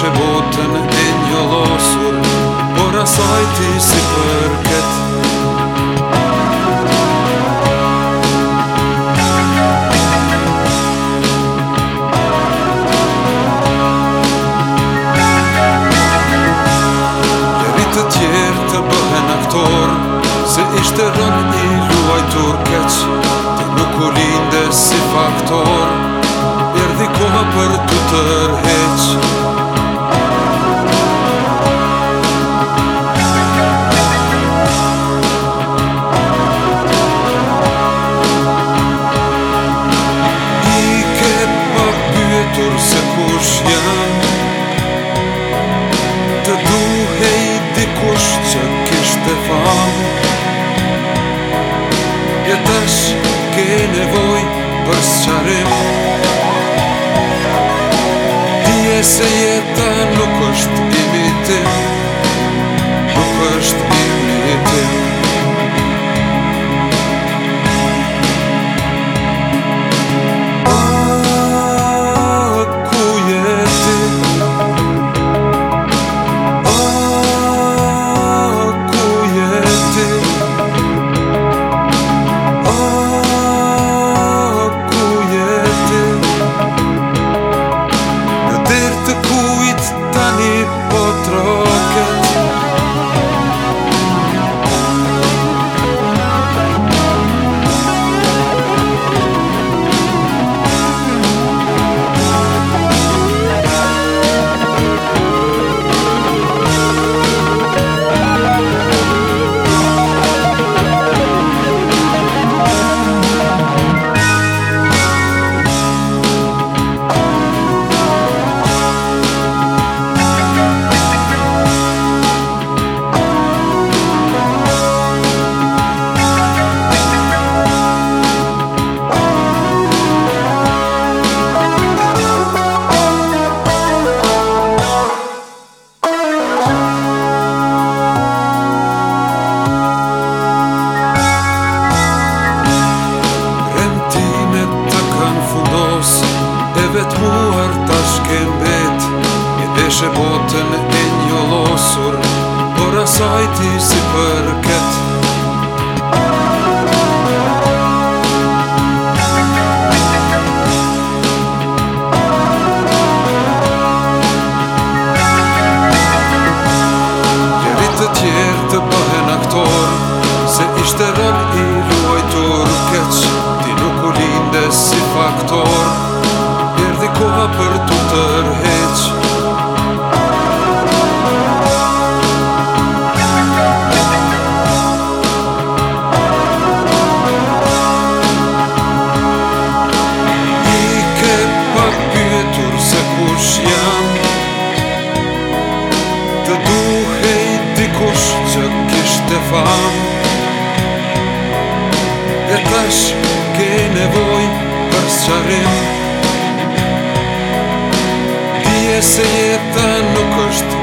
Shë botën e një losur Por asaj ti si përket Gjerit të tjerë të bëhen aktor Se ishte rën i luaj turkeq ti nuk u linde si faktor Erdi koha për të tërheq Ierusalem Piese je ta nuk është e vetmuar tash ke Një deshe botën e një losur Por asajti si përket Gjerit të tjerë të bëhen aktor Se ishte rëm i luajtur keq Ti nuk u linde si faktor Për të tërheq I ke përpyetur se kush jam Të duhej dikush që fam E tash ke nevoj për së qarim receta no custo